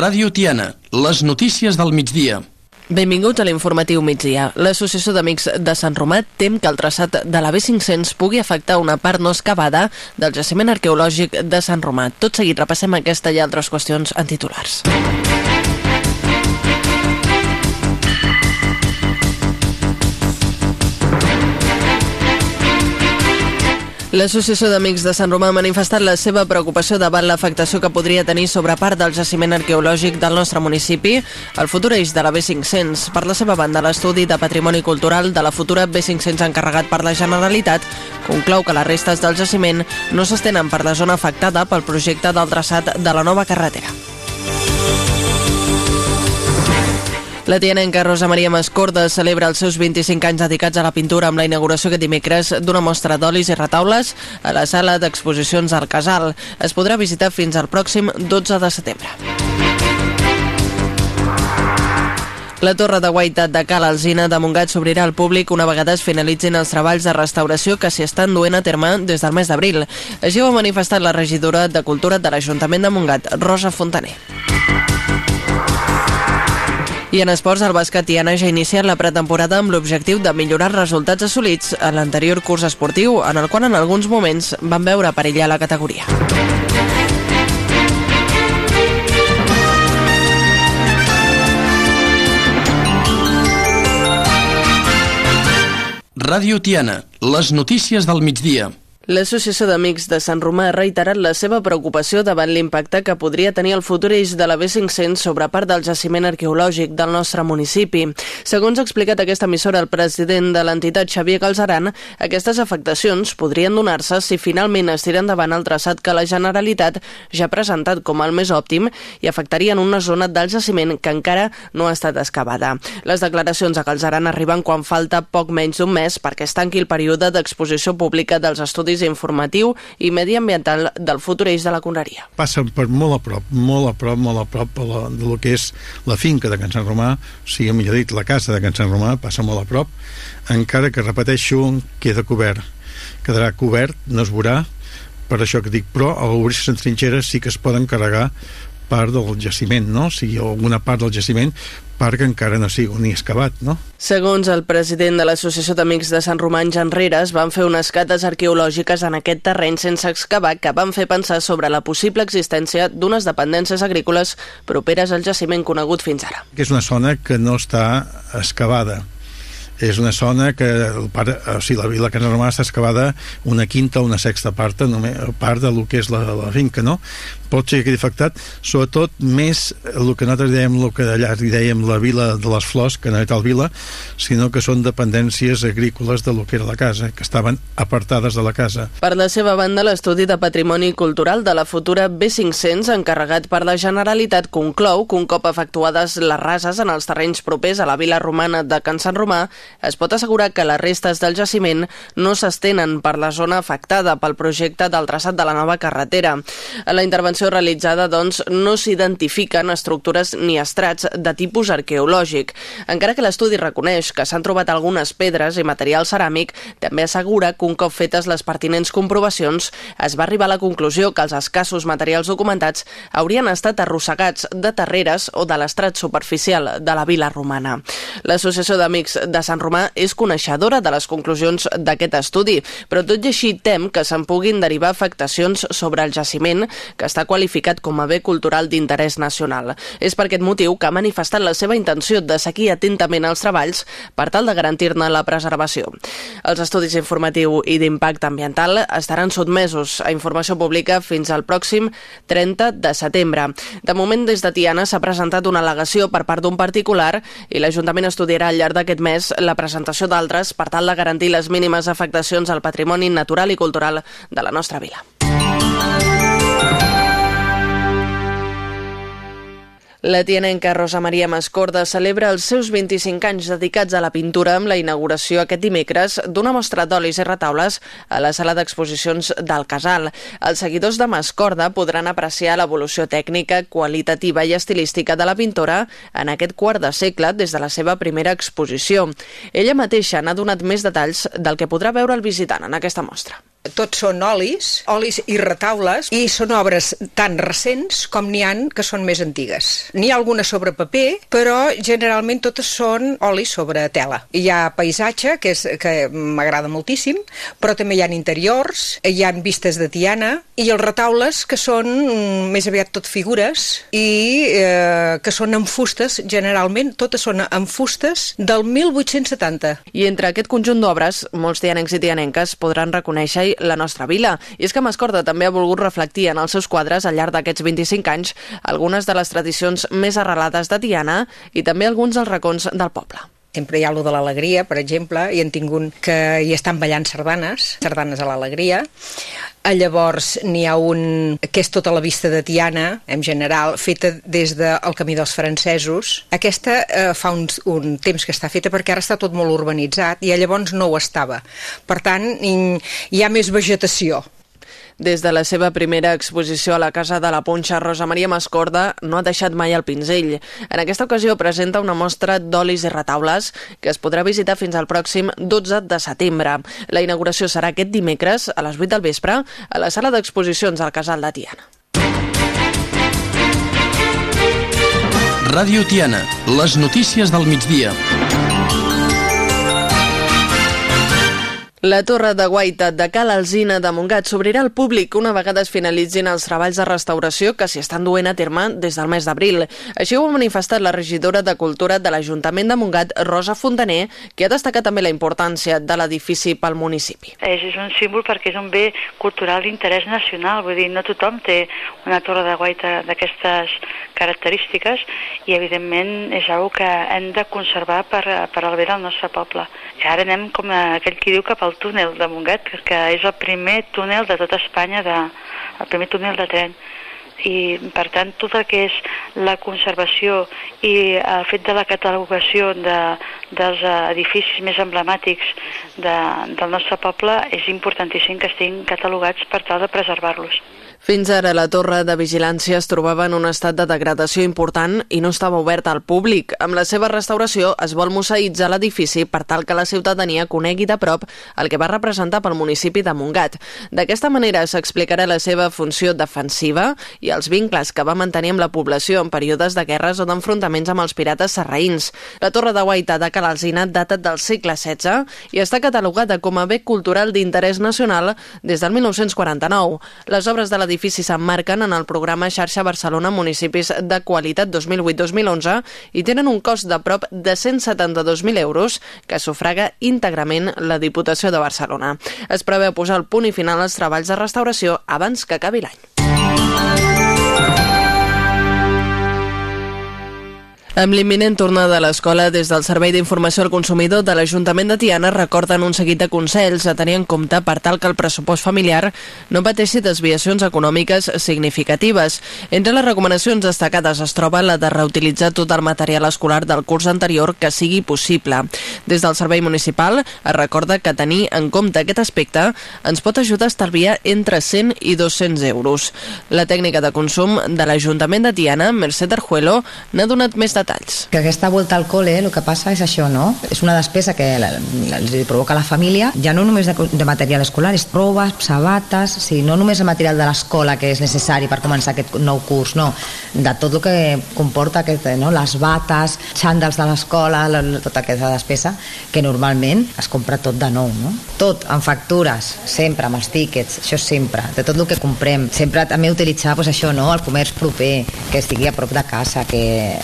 Ràdio Tiana, les notícies del migdia. Benvinguts a l'informatiu migdia. L'Associació d'Amics de Sant Romà tem que el traçat de la B500 pugui afectar una part no excavada del jaciment arqueològic de Sant Romà. Tot seguit repassem aquesta i altres qüestions en titulars. L'Associació d'Amics de Sant Romà ha manifestat la seva preocupació davant l'afectació que podria tenir sobre part del jaciment arqueològic del nostre municipi, el futur eix de la B500. Per la seva banda, l'estudi de patrimoni cultural de la futura B500 encarregat per la Generalitat conclou que les restes del jaciment no s'estenen per la zona afectada pel projecte del traçat de la nova carretera. La tianenca Rosa Maria Mascorda celebra els seus 25 anys dedicats a la pintura amb la inauguració aquest dimecres d'una mostra d'olis i retaules a la sala d'exposicions al Casal. Es podrà visitar fins al pròxim 12 de setembre. La torre de Guaitat de Cal Alzina de Montgat s'obrirà al públic una vegada es finalitzin els treballs de restauració que s'hi estan duent a terme des del mes d'abril. Així ho ha manifestat la regidora de Cultura de l'Ajuntament de Montgat, Rosa Fontaner. I en esports, el bàsquet Tiana ja ha iniciat la pretemporada amb l'objectiu de millorar els resultats assolits a l'anterior curs esportiu, en el qual en alguns moments van veure perillar la categoria. Ràdio Tiana, les notícies del migdia. L'Associació d'Amics de Sant Romà ha reiterat la seva preocupació davant l'impacte que podria tenir el futur eix de la B500 sobre part del jaciment arqueològic del nostre municipi. Segons ha explicat aquesta emissora el president de l'entitat Xavier Galzeran, aquestes afectacions podrien donar-se si finalment es tira endavant el traçat que la Generalitat ja ha presentat com el més òptim i afectarien una zona del jaciment que encara no ha estat excavada. Les declaracions de Galzeran arriben quan falta poc menys d'un mes perquè es tanqui el període d'exposició pública dels estudis estudis informatiu i mediambiental del futur eix de la Conreria. Passen per molt a prop, molt a prop, molt a prop de, la, de lo que és la finca de Can Sant Romà, o sigui, millor dit, la casa de Can Sant Romà, passa molt a prop, encara que, repeteixo, queda cobert. Quedarà cobert, no es veurà, per això que dic, però a l'obrir-se en trinxeres sí que es poden carregar part del jaciment, no? O sigui, alguna part del jaciment perquè encara no sigui ni excavat, no? Segons el president de l'Associació d'Amics de Sant Roman, Jan Reres, van fer unes cates arqueològiques en aquest terreny sense excavar que van fer pensar sobre la possible existència d'unes dependències agrícoles properes al jaciment conegut fins ara. Que és una zona que no està excavada és una zona que el part, o sigui, la vila Can Romà està excavada una quinta o una sexta part, només, part del que és la, la finca, no? pot ser que afectat, sobretot més el que nosaltres dèiem, el que allà dèiem la vila de les flors, que no era tal vila, sinó que són dependències agrícoles de lo que era la casa, que estaven apartades de la casa. Per la seva banda, l'estudi de patrimoni cultural de la futura B500, encarregat per la Generalitat, conclou que un cop efectuades les rases en els terrenys propers a la vila romana de Can Sant Romà, es pot assegurar que les restes del jaciment no s'estenen per la zona afectada pel projecte del traçat de la nova carretera. En la intervenció realitzada doncs, no s'identifiquen estructures ni estrats de tipus arqueològic. Encara que l'estudi reconeix que s'han trobat algunes pedres i material ceràmic, també assegura que un cop fetes les pertinents comprovacions es va arribar a la conclusió que els escassos materials documentats haurien estat arrossegats de terreres o de l'estrat superficial de la vila romana. L'Associació d'Amics de Sant Romà és coneixedora de les conclusions d'aquest estudi, però tot i així tem que se'n puguin derivar afectacions sobre el jaciment que està qualificat com a bé cultural d'interès nacional. És per aquest motiu que ha manifestat la seva intenció de seguir atentament els treballs per tal de garantir-ne la preservació. Els estudis informatiu i d'impacte ambiental estaran sotmesos a informació pública fins al pròxim 30 de setembre. De moment, des de Tiana s'ha presentat una al·legació per part d'un particular i l'Ajuntament estudiarà al llarg d'aquest mes la presentació d'altres per tal de garantir les mínimes afectacions al patrimoni natural i cultural de la nostra vila. La tianenca Rosa Maria Mascorda celebra els seus 25 anys dedicats a la pintura amb la inauguració aquest dimecres d'una mostra d'olis i retaules a la sala d'exposicions del Casal. Els seguidors de Mascorda podran apreciar l'evolució tècnica, qualitativa i estilística de la pintora en aquest quart de segle des de la seva primera exposició. Ella mateixa n'ha donat més detalls del que podrà veure el visitant en aquesta mostra. Tots són olis, olis i retaules, i són obres tan recents com n'hi han que són més antigues. N'hi ha alguna sobre paper, però generalment totes són olis sobre tela. Hi ha paisatge, que, és, que m'agrada moltíssim, però també hi ha interiors, hi han vistes de Tiana, i els retaules, que són mm, més aviat tot figures, i eh, que són en fustes, generalment totes són en fustes del 1870. I entre aquest conjunt d'obres, molts tianencs i tianenques podran reconèixer la nostra vila. I és que Mascorda també ha volgut reflectir en els seus quadres al llarg d'aquests 25 anys algunes de les tradicions més arrelades de Tiana i també alguns dels racons del poble. Sempre hi ha lo de l'alegria, per exemple, i han tingut que hi estan ballant sardanes, sardanes a l'alegria. Eh, llavors n'hi ha un que és tota la vista de Tiana, en general, feta des del camí dels francesos. Aquesta eh, fa un, un temps que està feta perquè ara està tot molt urbanitzat i llavors no ho estava. Per tant, hi ha més vegetació des de la seva primera exposició a la Casa de la Ponxa, Rosa Maria Mascorda no ha deixat mai el pinzell. En aquesta ocasió presenta una mostra d'olis i retaules que es podrà visitar fins al pròxim 12 de setembre. La inauguració serà aquest dimecres a les 8 del vespre a la sala d'exposicions al Casal de Tiana. Ràdio Tiana, les notícies del migdia. La Torre de Guaita de Cal Alzina de Montgat s'obrirà al públic una vegada es finalitzin els treballs de restauració que s'hi estan duent a terme des del mes d'abril. Així ho ha manifestat la regidora de Cultura de l'Ajuntament de Montgat, Rosa Fontaner, que ha destacat també la importància de l'edifici pel municipi. És, és un símbol perquè és un bé cultural d'interès nacional, vull dir, no tothom té una torre de guaita d'aquestes característiques i evidentment és una que hem de conservar per, per al bé del nostre poble. I ara anem com aquell qui diu cap al túnel de Montgat, que és el primer túnel de tota Espanya, de, el primer túnel de tren i per tant tot el que és la conservació i el fet de la catalogació de, dels edificis més emblemàtics de, del nostre poble és importantíssim que estiguin catalogats per tal de preservar-los. Fins ara la torre de vigilància es trobava en un estat de degradació important i no estava oberta al públic. Amb la seva restauració es vol museïtzar l'edifici per tal que la ciutadania conegui de prop el que va representar pel municipi de Montgat. D'aquesta manera s'explicarà la seva funció defensiva i els vincles que va mantenir amb la població en períodes de guerres o d'enfrontaments amb els pirates serraïns. La torre de Guaita de Calalzina data del segle XVI i està catalogada com a bé cultural d'interès nacional des del 1949. Les obres de la edifici s'emmarquen en el programa Xarxa Barcelona Municipis de Qualitat 2008-2011 i tenen un cost de prop de 172.000 euros que sufraga íntegrament la Diputació de Barcelona. Es preveu posar el punt i final als treballs de restauració abans que acabi l'any. Amb l'imminent tornada a l'escola, des del Servei d'Informació al Consumidor de l'Ajuntament de Tiana recorden un seguit de consells a tenir en compte per tal que el pressupost familiar no pateixi desviacions econòmiques significatives. Entre les recomanacions destacades es troba la de reutilitzar tot el material escolar del curs anterior que sigui possible. Des del Servei Municipal es recorda que tenir en compte aquest aspecte ens pot ajudar a estalviar entre 100 i 200 euros. La tècnica de consum de l'Ajuntament de Tiana, Mercè Arjuelo, n'ha donat més detalls. Que aquesta volta al col·le el que passa és això, no? És una despesa que els provoca la família, ja no només de, de material escolar, és roba, sabates, o sigui, no només el material de l'escola que és necessari per començar aquest nou curs, no, de tot el que comporta aquest, no? les bates, xàndals de l'escola, tota aquesta despesa, que normalment es compra tot de nou, no? Tot, amb factures, sempre, amb els tíquets, això sempre, de tot el que comprem. Sempre també utilitzar pues, això, no? el comerç proper, que estigui a prop de casa, que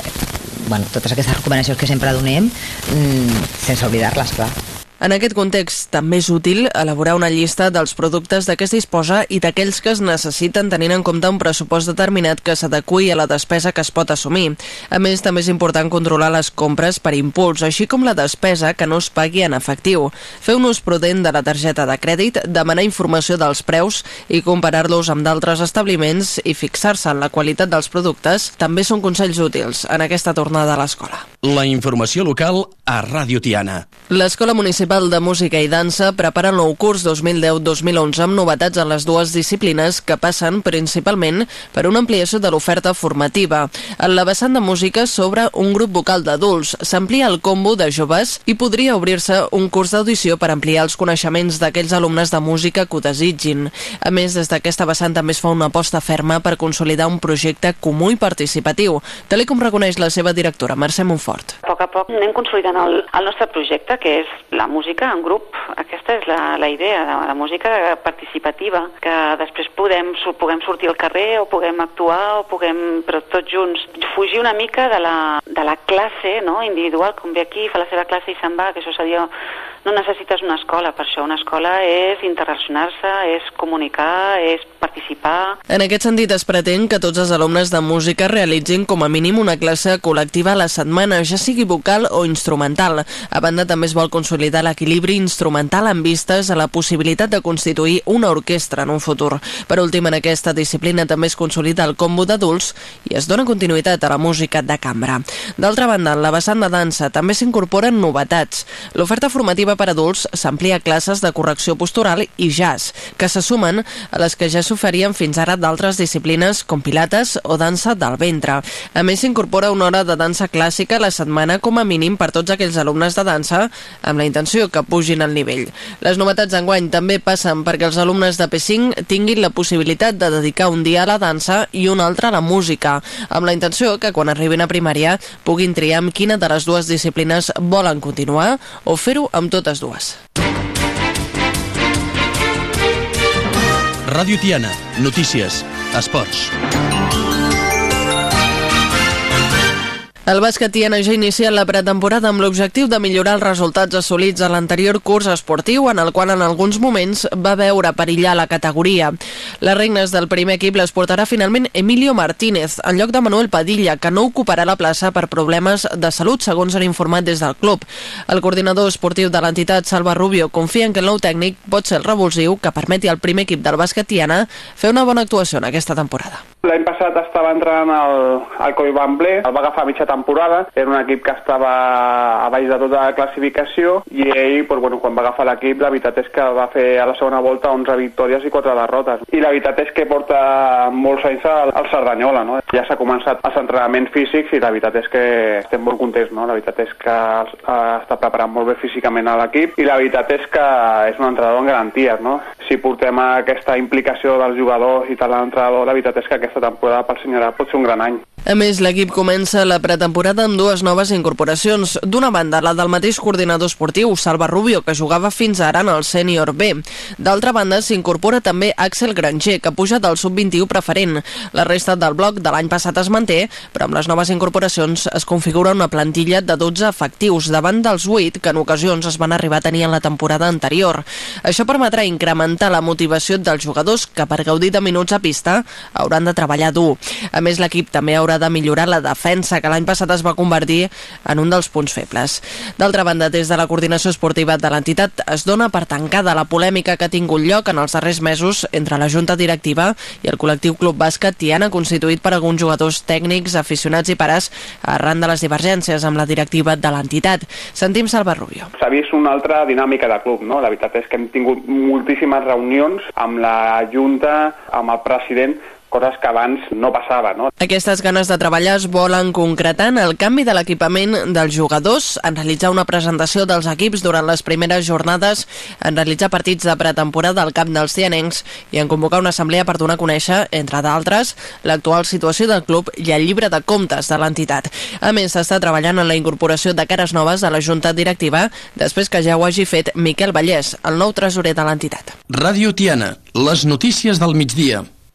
bueno, totes aquestes recomanacions que sempre donem mmm, sense oblidar-les, clar. En aquest context, també és útil elaborar una llista dels productes de què es disposa i d'aquells que es necessiten tenint en compte un pressupost determinat que s'adequi a la despesa que es pot assumir. A més, també és important controlar les compres per impuls, així com la despesa que no es pagui en efectiu. Fer un ús prudent de la targeta de crèdit, demanar informació dels preus i comparar-los amb d'altres establiments i fixar-se en la qualitat dels productes també són consells útils en aquesta tornada a l'escola. La informació local a Ràdio Tiana. L'escola municipal Municipal de Música i Dansa prepara el nou curs 2010-2011 amb novetats en les dues disciplines que passen principalment per una ampliació de l'oferta formativa. En la vessant de música s'obre un grup vocal d'adults, s'amplia el combo de joves i podria obrir-se un curs d'audició per ampliar els coneixements d'aquells alumnes de música que ho desitgin. A més, des d'aquesta vessant també es fa una aposta ferma per consolidar un projecte comú i participatiu, tal com reconeix la seva directora, Mercè Montfort. A poc a poc anem consolidant el, el nostre projecte, que és la música en grup. Aquesta és la, la idea de la música participativa, que després podem, puguem sortir al carrer o puguem actuar o puguem, però tots junts, fugir una mica de la, de la classe no? individual, com ve aquí, fa la seva classe i se'n va, que això seria no necessites una escola per això. Una escola és interrelacionar-se, és comunicar, és participar. En aquest sentit es pretén que tots els alumnes de música realitzin com a mínim una classe col·lectiva a la setmana, ja sigui vocal o instrumental. A banda, també es vol consolidar l'equilibri instrumental amb vistes a la possibilitat de constituir una orquestra en un futur. Per últim, en aquesta disciplina també es consolida el combo d'adults i es dona continuïtat a la música de cambra. D'altra banda, en la vessant de dansa també s'incorporen novetats. L'oferta formativa per adults s'amplia classes de correcció postural i jazz, que se sumen a les que ja s'oferien fins ara d'altres disciplines com pilates o dansa del ventre. A més, s'incorpora una hora de dansa clàssica a la setmana com a mínim per tots aquells alumnes de dansa amb la intenció que pugin el nivell. Les novetats d'enguany també passen perquè els alumnes de P5 tinguin la possibilitat de dedicar un dia a la dansa i un altre a la música, amb la intenció que quan arribin a primària puguin triar amb quina de les dues disciplines volen continuar o fer-ho amb tot totes dues. Ràdio Tiana, notícies, esports. El bàsquet Tiana ja ha iniciat la pretemporada amb l'objectiu de millorar els resultats assolits a l'anterior curs esportiu, en el qual en alguns moments va veure perillar la categoria. Les regnes del primer equip les portarà finalment Emilio Martínez, en lloc de Manuel Padilla, que no ocuparà la plaça per problemes de salut, segons han informat des del club. El coordinador esportiu de l'entitat, Salva Rubio, confia en que el nou tècnic pot ser el revulsiu que permeti al primer equip del bàsquet Tiana fer una bona actuació en aquesta temporada. L'any passat estava entrant al, al Coi Bamblé, el va agafar a mitja temporada, era un equip que estava a baix de tota la classificació i ell, pues, bueno, quan va agafar l'equip, la veritat és que va fer a la segona volta 11 victòries i 4 derrotes. I la veritat és que porta molts anys al, al Cerdanyola, no? Ja s'ha començat els entrenaments físics i la veritat és que estem molt contents, no? La veritat és que està preparant molt bé físicament a l'equip i la veritat és que és un entrenador en garanties, no? Si portem aquesta implicació dels jugadors i tal l'entrenador, la veritat és que aquesta temporada pel senyor pot ser un gran any. A més, l'equip comença la pretemporada amb dues noves incorporacions. D'una banda, la del mateix coordinador esportiu, Salva Rubio, que jugava fins ara en el sènior B. D'altra banda, s'incorpora també Axel Granger, que puja del sub-21 preferent. La resta del bloc de l'any passat es manté, però amb les noves incorporacions es configura una plantilla de 12 efectius, davant dels 8 que en ocasions es van arribar a tenir en la temporada anterior. Això permetrà incrementar la motivació dels jugadors que per gaudir de minuts a pista hauran de treballar dur. A més, l'equip també haurà de millorar la defensa, que l'any passat es va convertir en un dels punts febles. D'altra banda, des de la coordinació esportiva de l'entitat es dona per tancada la polèmica que ha tingut lloc en els darrers mesos entre la Junta Directiva i el col·lectiu Club Bàsquet Tiana, constituït per alguns jugadors tècnics, aficionats i pares arran de les divergències amb la directiva de l'entitat. Sentim Salva Rubio. S'ha vist una altra dinàmica de club, no? La veritat és que hem tingut moltíssimes reunions amb la Junta, amb el president, coses que abans no passava. No? Aquestes ganes de treballar es volen concretar en el canvi de l'equipament dels jugadors, en realitzar una presentació dels equips durant les primeres jornades, en realitzar partits de pretemporada al camp dels cianencs i en convocar una assemblea per donar a conèixer, entre d'altres, l'actual situació del club i el llibre de comptes de l'entitat. A més, s'està treballant en la incorporació de cares noves a la Junta Directiva després que ja ho hagi fet Miquel Vallès, el nou tresorer de l'entitat. Ràdio Tiana, les notícies del migdia.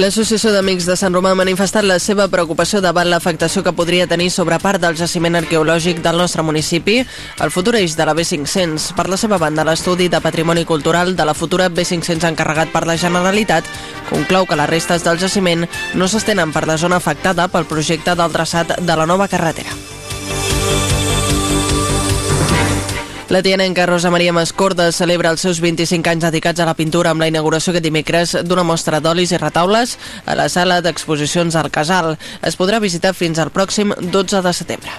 L'Associació d'Amics de Sant Romà ha manifestat la seva preocupació davant l'afectació que podria tenir sobre part del jaciment arqueològic del nostre municipi, el futur eix de la B500. Per la seva banda, l'estudi de patrimoni cultural de la futura B500 encarregat per la Generalitat conclou que les restes del jaciment no s'estenen per la zona afectada pel projecte del traçat de la nova carretera. La tianenca Rosa Maria Mascorda celebra els seus 25 anys dedicats a la pintura amb la inauguració aquest dimecres d'una mostra d'olis i retaules a la sala d'exposicions al Casal. Es podrà visitar fins al pròxim 12 de setembre.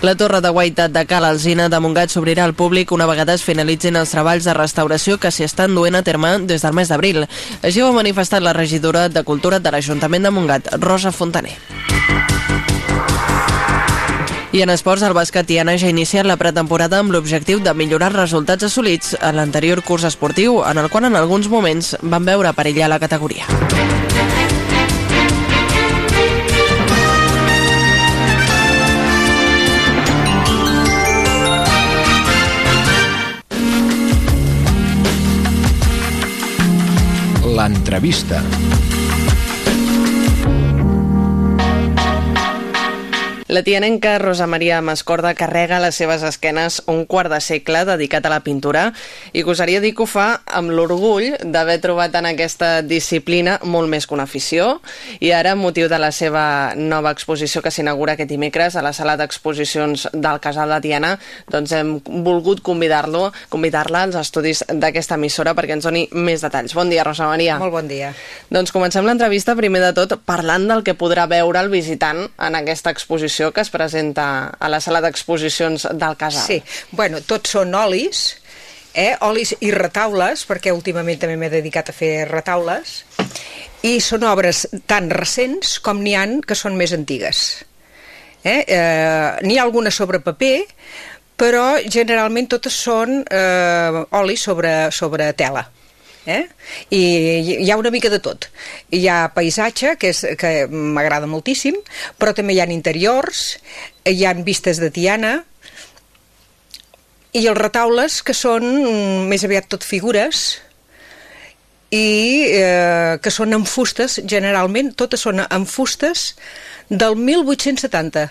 La torre de guaitat de Cal Alzina de Montgat s'obrirà al públic una vegada es finalitzin els treballs de restauració que s'hi estan duent a terme des del mes d'abril. Així ho ha manifestat la regidora de Cultura de l'Ajuntament de Montgat, Rosa Fontaner. I en esports, el bàsquet Tiana ja ha iniciat la pretemporada amb l'objectiu de millorar els resultats assolits a l'anterior curs esportiu, en el qual en alguns moments van veure perillar la categoria. L'entrevista. La tianenca Rosa Maria Mascorda carrega a les seves esquenes un quart de segle dedicat a la pintura i gosaria dir que ho fa amb l'orgull d'haver trobat en aquesta disciplina molt més que una afició i ara, amb motiu de la seva nova exposició que s'inaugura aquest dimecres a la sala d'exposicions del Casal de Tiana, doncs hem volgut convidar-lo convidar-la als estudis d'aquesta emissora perquè ens doni més detalls. Bon dia, Rosa Maria. Molt bon dia. Doncs comencem l'entrevista primer de tot parlant del que podrà veure el visitant en aquesta exposició exposició que es presenta a la sala d'exposicions del Casal. Sí, bueno, tots són olis, eh? olis i retaules, perquè últimament també m'he dedicat a fer retaules, i són obres tan recents com n'hi han que són més antigues. Eh? Eh, n'hi ha alguna sobre paper, però generalment totes són eh, olis sobre, sobre tela. Eh? I hi ha una mica de tot. Hi ha paisatge, que, és, que m'agrada moltíssim, però també hi ha interiors, hi ha vistes de Tiana, i els retaules, que són més aviat tot figures, i eh, que són en fustes, generalment, totes són en fustes del 1870.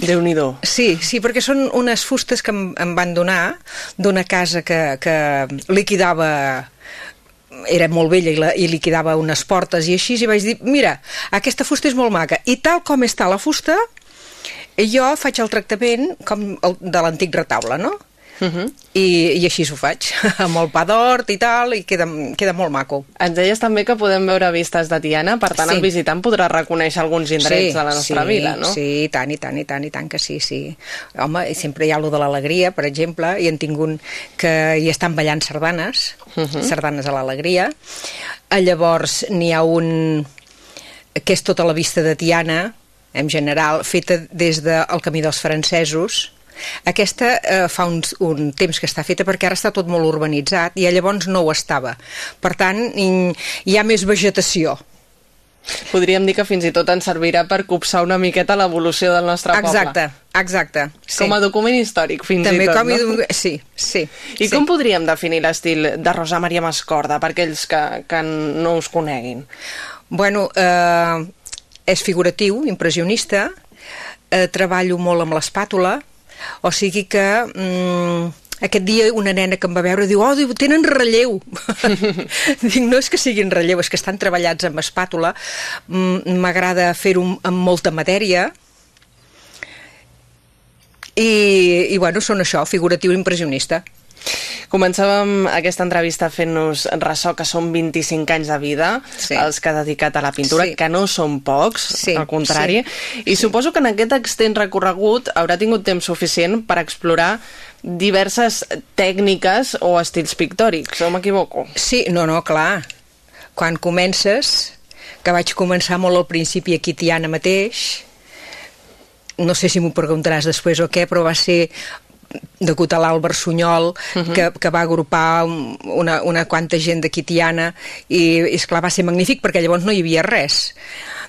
déu nhi Sí, sí, perquè són unes fustes que em, em van donar d'una casa que, que liquidava era molt vella i, la, i liquidava unes portes i així, i vaig dir, mira, aquesta fusta és molt maca, i tal com està la fusta, jo faig el tractament com el, de l'antic retaule, no? Uh -huh. I, i així s'ho faig, amb el pa d'hort i tal, i queda, queda molt maco. Ens deies també que podem veure vistes de Tiana, per tant sí. el visitant podrà reconèixer alguns indrets sí, de la nostra sí, vila, no? Sí, i tant, i tant, i tant, i tant que sí, sí. Home, sempre hi ha lo de l'alegria, per exemple, i en tingut que hi estan ballant sardanes, uh -huh. sardanes a l'alegria. Llavors n'hi ha un que és tota la vista de Tiana, en general, feta des del camí dels francesos, aquesta eh, fa un, un temps que està feta perquè ara està tot molt urbanitzat i llavors no ho estava. Per tant, hi ha més vegetació. Podríem dir que fins i tot ens servirà per copsar una miqueta l'evolució del nostre exacte, poble. Exacte, sí. Com a document històric, fins També i tot, com no? Sí, sí. I sí. com podríem definir l'estil de Rosa Maria Mascorda per aquells que, que no us coneguin? Bueno, eh, és figuratiu, impressionista, eh, treballo molt amb l'espàtula, o sigui que mm, aquest dia una nena que em va veure diu, oh, diu, tenen relleu. Dic, no és que siguin relleu, és que estan treballats amb espàtula. Mm, m'agrada fer-ho amb molta matèria. I, I, bueno, són això, figuratiu impressionista. Començàvem aquesta entrevista fent-nos ressò que són 25 anys de vida sí. els que ha dedicat a la pintura, sí. que no són pocs, sí. al contrari, sí. i sí. suposo que en aquest extens recorregut haurà tingut temps suficient per explorar diverses tècniques o estils pictòrics, o m'equivoco? Sí, no, no, clar. Quan comences, que vaig començar molt al principi aquí Tiana mateix, no sé si m'ho preguntaràs després o què, però va ser degut a l'Àlvar Sunyol, uh -huh. que, que va agrupar una, una quanta gent de Quitiana, i, i esclar, va ser magnífic, perquè llavors no hi havia res.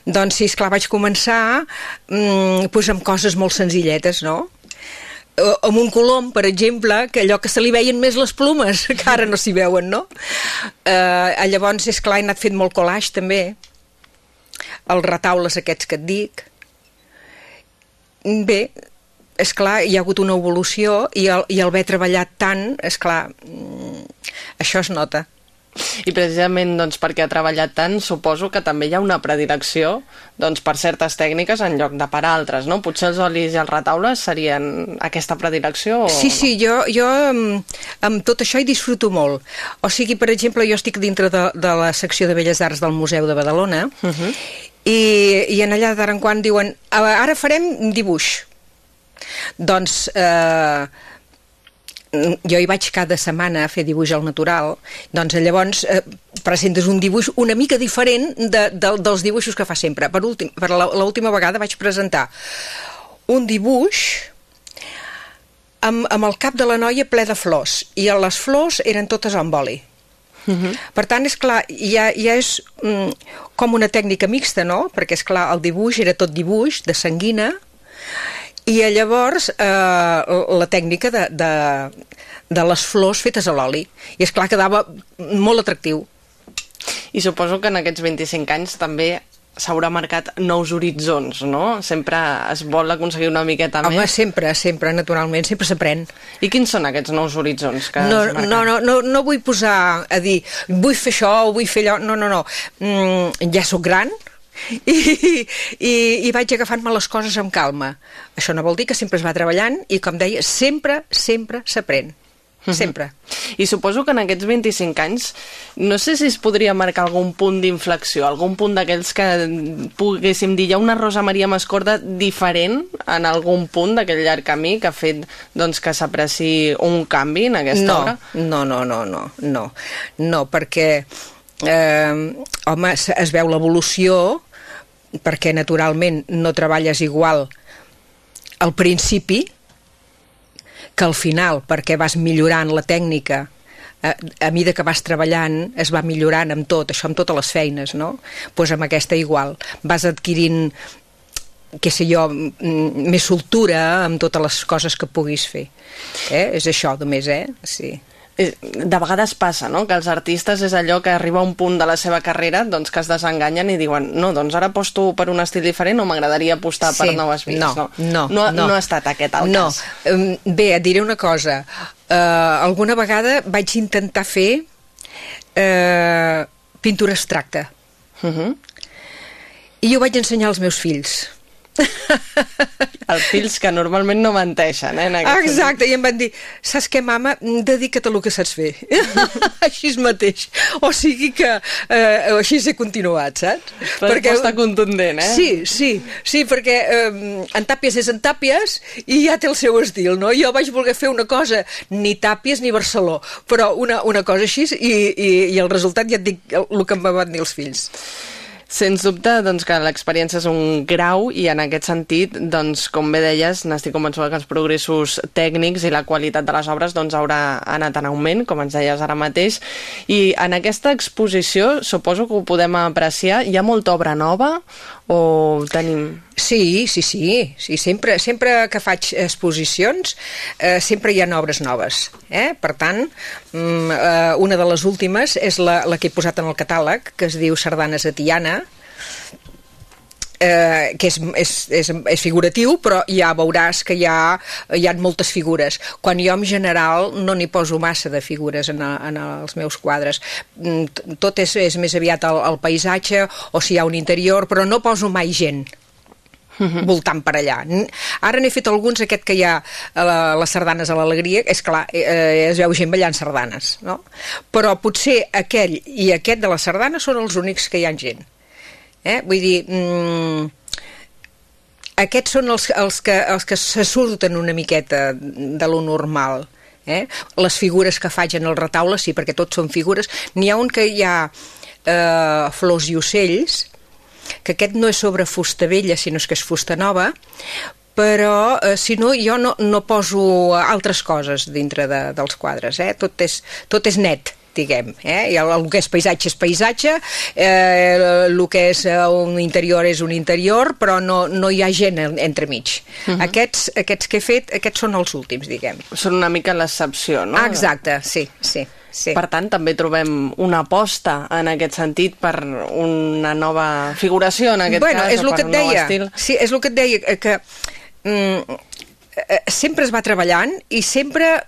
Doncs sí, esclar, vaig començar mm, pues, amb coses molt senzilletes, no? amb un colom, per exemple, que allò que se li veien més les plomes, que ara no s'hi veuen, no? Eh, llavors, és clar, he anat fent molt collage, també. Els retaules aquests que et dic. Bé, és clar, hi ha hagut una evolució i el, i el haver treballat tant, és clar, mm, això es nota. I precisament doncs, perquè ha treballat tant, suposo que també hi ha una predilecció doncs, per certes tècniques en lloc de per altres, no? Potser els olis i els retaules serien aquesta predilecció? O... Sí, sí, jo, jo amb, amb tot això hi disfruto molt. O sigui, per exemple, jo estic dintre de, de la secció de Belles Arts del Museu de Badalona uh -huh. i, i en allà d'ara en quan diuen ara farem dibuix. Doncs... Eh, jo hi vaig cada setmana a fer dibuix al natural, doncs llavors eh, presentes un dibuix una mica diferent de, de, dels dibuixos que fa sempre. Per, últim, per l'última vegada vaig presentar un dibuix amb, amb el cap de la noia ple de flors, i les flors eren totes amb oli. Uh -huh. Per tant, és clar, ja, ja és mm, com una tècnica mixta, no? Perquè, és clar, el dibuix era tot dibuix de sanguina, i llavors eh, la tècnica de, de, de les flors fetes a l'oli. I és clar quedava molt atractiu. I suposo que en aquests 25 anys també s'haurà marcat nous horitzons, no? Sempre es vol aconseguir una miqueta Home, més. Home, sempre, sempre, naturalment, sempre s'aprèn. I quins són aquests nous horitzons que no, es marquen? No, no, no, no vull posar a dir vull fer això o vull fer allò, no, no, no. Mm, ja sóc gran, i, i, i vaig agafant-me les coses amb calma. Això no vol dir que sempre es va treballant i, com deia, sempre, sempre s'aprèn. Sempre. Uh -huh. I suposo que en aquests 25 anys no sé si es podria marcar algun punt d'inflexió, algun punt d'aquells que poguéssim dir, hi ha una Rosa Maria Mascorda diferent en algun punt d'aquell llarg camí que ha fet doncs, que s'apreci un canvi en aquesta no, obra? No, no, no, no, no, no, perquè eh, home, es veu l'evolució perquè naturalment no treballes igual al principi que al final, perquè vas millorant la tècnica a, a mida que vas treballant es va millorant amb tot, això amb totes les feines, no? Pues amb aquesta igual. Vas adquirint què sé jo, més soltura amb totes les coses que puguis fer. Eh? És això només, eh? Sí de vegades passa, no?, que els artistes és allò que arriba a un punt de la seva carrera doncs que es desenganyen i diuen no, doncs ara aposto per un estil diferent o m'agradaria apostar sí, per noves vies. No, no, no, no. no ha estat aquest el no. cas. Bé, et diré una cosa. Uh, alguna vegada vaig intentar fer uh, pintura abstracta. Uh mhm. -huh. I jo vaig ensenyar als meus fills els fills que normalment no menteixen, eh? Exacte, i em van dir, saps què, mama? Dedica't a el que saps fer. així mateix. O sigui que eh, així he continuat, saps? Però perquè està contundent, eh? Sí, sí, sí, perquè eh, en Tàpies és en Tàpies i ja té el seu estil, no? Jo vaig voler fer una cosa, ni Tàpies ni Barceló, però una, una cosa així i, i, i el resultat ja et dic el que em van dir els fills. Sens dubte doncs, que l'experiència és un grau i en aquest sentit, doncs, com bé deies, n'estic convençuda que els progressos tècnics i la qualitat de les obres doncs, haurà anat en augment, com ens deies ara mateix. I en aquesta exposició, suposo que ho podem apreciar, hi ha molta obra nova o tenim... Sí, sí, sí, sí sempre, sempre que faig exposicions eh, sempre hi ha obres noves. Eh? Per tant, mm, eh, una de les últimes és la, la que he posat en el catàleg, que es diu Sardanes a Tiana, eh, que és, és, és, és figuratiu, però ja veuràs que hi ha, hi ha moltes figures. Quan jo, en general, no n'hi poso massa de figures en, a, en els meus quadres. Mm, tot és, és més aviat el, el paisatge, o si hi ha un interior, però no poso mai gent voltant per allà. Ara n'he fet alguns, aquest que hi ha a la, les sardanes a l'alegria, és clar, eh, es veu gent ballant sardanes, no? Però potser aquell i aquest de les sardanes són els únics que hi ha gent. Eh? Vull dir, mm, aquests són els, els, que, els que se surten una miqueta de lo normal. Eh? Les figures que faig en el retaule, sí, perquè tots són figures. N'hi ha un que hi ha eh, flors i ocells, que aquest no és sobre fusta vella, sinó que és fusta nova, però eh, si no jo no, no poso altres coses dintre de, dels quadres, eh? tot, és, tot és net diguem, eh? I el, el que és paisatge és paisatge, eh, el que és eh, un interior és un interior, però no, no hi ha gent en- entremig. Uh -huh. aquests, aquests que he fet, aquests són els últims, diguem. Són una mica l'excepció, no? Ah, exacte, sí, sí. sí. Per tant, també trobem una aposta en aquest sentit per una nova figuració, en aquest bueno, cas, és el que et deia. estil. Sí, és el que et deia, que mm, eh, sempre es va treballant i sempre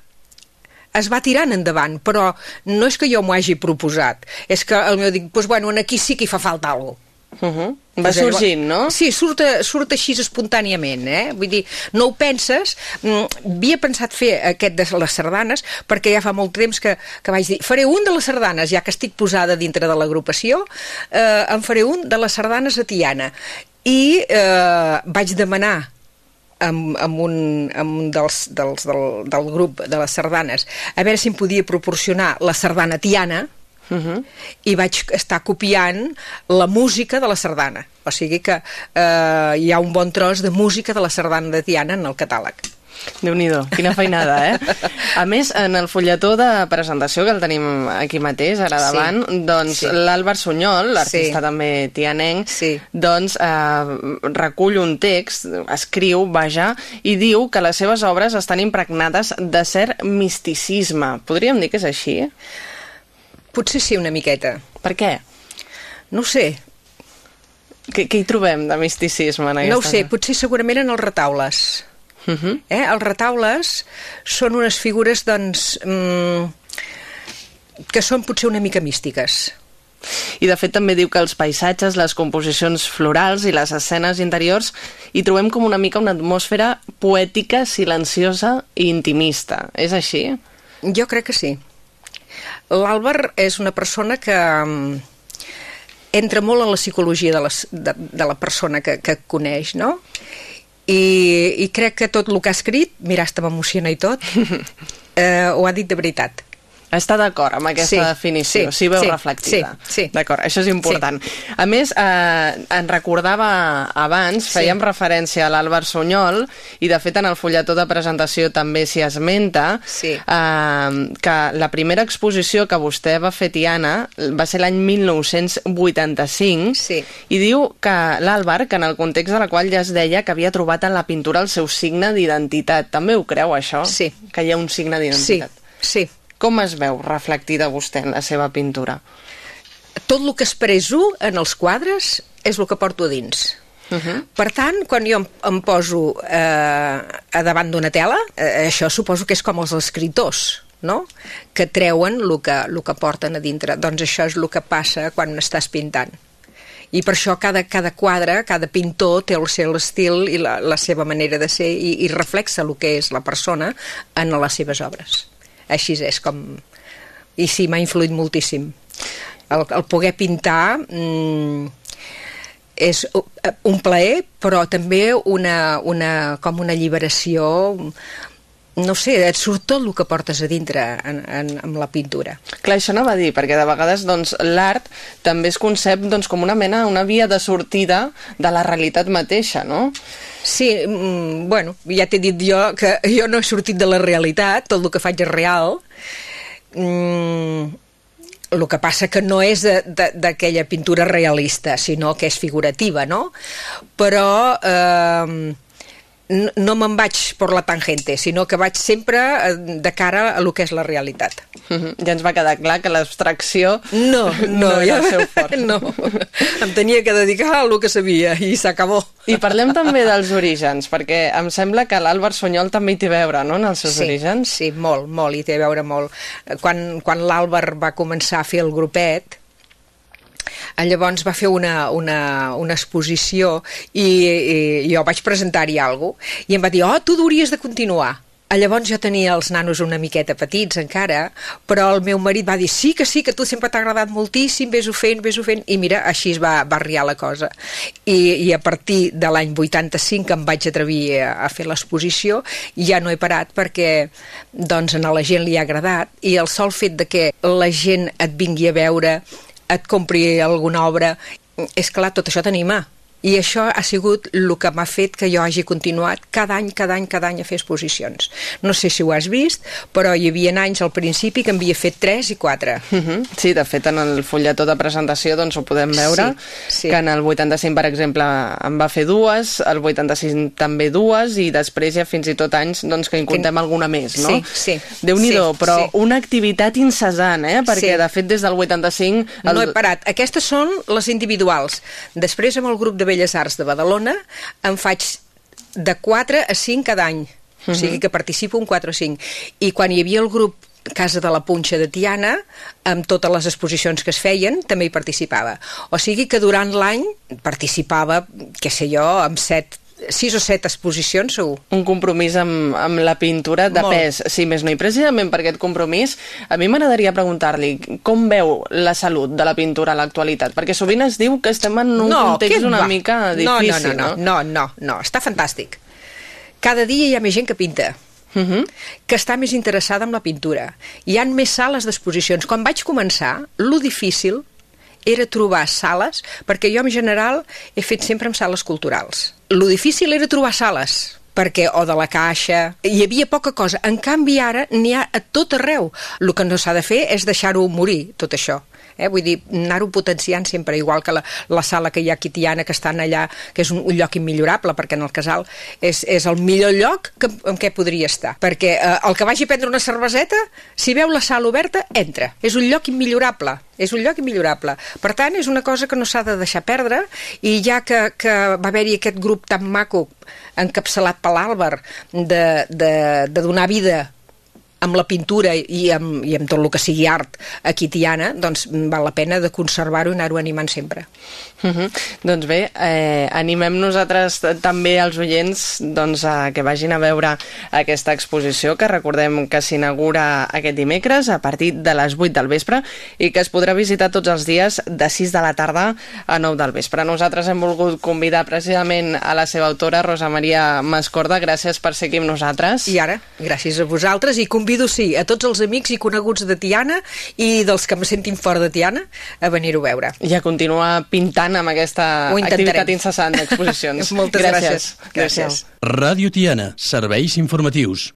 es va tirant endavant, però no és que jo m'ho hagi proposat, és que el meu dic, doncs bueno, aquí sí que hi fa falta alguna cosa. Uh -huh. Va sorgint, no? Sí, surt, surt així espontàniament, eh? Vull dir, no ho penses. Mm, havia pensat fer aquest de les sardanes perquè ja fa molt temps que, que vaig dir faré un de les sardanes, ja que estic posada dintre de l'agrupació, eh, en faré un de les sardanes a Tiana. I eh, vaig demanar amb, amb, un, amb un dels, dels, del, del grup de les sardanes a veure si em podia proporcionar la sardana Tiana, Uh -huh. i vaig estar copiant la música de la sardana. O sigui que eh, hi ha un bon tros de música de la sardana de Tiana en el catàleg. Déu nhi quina feinada, eh? A més, en el fulletó de presentació, que el tenim aquí mateix, ara Sí, davant, doncs sí. l'Àlvar Sunyol, l'artista Sí. també tianenc, Sí. doncs eh, recull un text, escriu, vaja, i diu que les seves obres estan impregnades de cert misticisme. Podríem dir que és així? Potser sí, una miqueta. Per què? No ho sé, Què, què hi trobem de misticisme en aquesta? no ho sé, potser segurament en els retaules. Uh -huh. Eh? Els retaules són unes figures, doncs, mm, que són potser una mica místiques. I de fet també diu que els paisatges, les composicions florals i les escenes interiors hi trobem com una mica una atmosfera poètica, silenciosa i intimista. És així? Jo crec que sí. L'Àlvar és una persona que mm, entra molt en la psicologia de, les, de, de la persona que, que coneix, no? I, I crec que tot el que ha escrit, mira, hasta m'emociona i tot, eh, ho ha dit de veritat. Està d'acord amb aquesta Sí, definició, sí, s'hi veu sí, reflectida. sí, sí. D'acord, això és important. A més, eh, en recordava abans, Sí. fèiem referència a l'Àlvar Sunyol, i de fet en el fulletó de presentació també s'hi esmenta, Sí. eh, que la primera exposició que vostè va fer, Tiana, va ser l'any 1985, Sí. i diu que l'Àlvar, que en el context de la qual ja es deia que havia trobat en la pintura el seu signe d'identitat. També ho creu, això? Sí. Que hi ha un signe Sí, d'identitat. sí. Com es veu reflectida vostè en la seva pintura? Tot el que expresso en els quadres és el que porto a dins. Uh -huh. Per tant, quan jo em, em poso eh, a davant d'una tela, eh, això suposo que és com els escriptors, no? que treuen el que, el que porten a dintre. Doncs això és el que passa quan estàs pintant. I per això cada, cada quadre, cada pintor té el seu estil i la, la seva manera de ser i, i reflexa el que és la persona en les seves obres. Així és com... I sí, m'ha influït moltíssim. El, el poder pintar... Mm, és un plaer, però també una, una, com una alliberació no sé, et surt tot el que portes a dintre en, en, amb la pintura. Clar, això anava a dir, perquè de vegades doncs, l'art també es concep doncs, com una mena, una via de sortida de la realitat mateixa, no? Sí, mm, bueno, ja t'he dit jo que jo no he sortit de la realitat, tot el que faig és real. Mm, el que passa que no és d'aquella pintura realista, sinó que és figurativa, no? Però eh, no, me'n vaig per la tangente, sinó que vaig sempre eh, de cara a lo que és la realitat. Mhm. Ja ens va quedar clar que l'abstracció No, no, no era ja, el seu fort. no. Em tenia que dedicar a lo que sabia i s'acabó. I parlem també dels orígens, perquè em sembla que l'Àlvar Sunyol també hi té a veure, no?, en els seus sí, orígens. Sí, molt, molt, hi té a veure molt. Quan, quan l'Àlvar va començar a fer el grupet, llavors va fer una, una, una exposició i, i jo vaig presentar-hi alguna cosa i em va dir, oh, tu hauries de continuar. Eh, Llavors jo tenia els nanos una miqueta petits encara, però el meu marit va dir sí que sí, que tu sempre t'ha agradat moltíssim, vés-ho fent, vés-ho fent, i mira, així es va, va arriar la cosa. I, I a partir de l'any 85 que em vaig atrevir a, a fer l'exposició, ja no he parat perquè doncs, a la gent li ha agradat i el sol fet de que la gent et vingui a veure, et compri alguna obra, és clar, tot això t'anima I això ha sigut el que m'ha fet que jo hagi continuat cada any, cada any, cada any a fer exposicions. No sé si ho has vist, però hi havia anys al principi que en havia fet 3 i 4. Uh -huh. Sí, de fet, en el fulletó de presentació doncs, ho podem veure, Sí, sí. que en el 85, per exemple, en va fer dues, el 85 també dues, i després ja fins i tot anys doncs, que en contem alguna més, no? Sí, sí. Déu-n'hi-do, Sí, però sí. una activitat incessant, eh? Perquè, Sí. de fet, des del 85... El... No he parat. Aquestes són les individuals. Després, amb el grup de Belles Arts de Badalona, en faig de 4 a 5 cada any. O sigui que participo en 4 o 5. I quan hi havia el grup Casa de la Punxa de Tiana, amb totes les exposicions que es feien, també hi participava. O sigui que durant l'any participava, què sé jo, amb 7, 6 o 7 exposicions segur. un compromís amb, amb la pintura de Molt. pes, sí, més no. I precisament per aquest compromís, a mi m'agradaria preguntar-li com veu la salut de la pintura a l'actualitat, perquè sovint es diu que estem en un context què una va? mica no, difícil, no, no, no, no, no, no, està fantàstic. Cada dia hi ha més gent que pinta, Uh -huh. que està més interessada en la pintura. Hi han més sales d'exposicions. Quan vaig començar, lo difícil era trobar sales, perquè jo en general he fet sempre en sales culturals. Lo difícil era trobar sales, perquè o de la caixa, hi havia poca cosa. En canvi ara n'hi ha a tot arreu. El que no s'ha de fer és deixar-ho morir, tot això. Eh? Vull dir, anar-ho potenciant sempre, igual que la, la sala que hi ha aquí Tiana, que estan allà, que és un, un lloc immillorable, perquè en el casal és, és el millor lloc que, en què podria estar. Perquè eh, el que vagi a prendre una cerveseta, si veu la sala oberta, entra. És un lloc immillorable. És un lloc immillorable. Per tant, és una cosa que no s'ha de deixar perdre i ja que, que va haver-hi aquest grup tan maco encapçalat per l'Àlvar de, de, de donar vida amb la pintura i amb, i amb tot el que sigui art aquí Tiana, doncs val la pena de conservar-ho i anar-ho animant sempre. Uh -huh. Doncs bé, eh, animem nosaltres també als oients doncs, a que vagin a veure aquesta exposició que recordem que s'inaugura aquest dimecres a partir de les 8 del vespre i que es podrà visitar tots els dies de 6 de la tarda a 9 del vespre. Nosaltres hem volgut convidar precisament a la seva autora, Rosa Maria Mascorda. Gràcies per ser aquí amb nosaltres. I ara, gràcies a vosaltres, i convido, sí, a tots els amics i coneguts de Tiana i dels que me sentin fora de Tiana a venir-ho a veure. I a continuar pintant amb aquesta activitat incessant d'exposicions. Moltes gràcies. Gràcies. Gràcies. Ràdio Tiana, serveis informatius.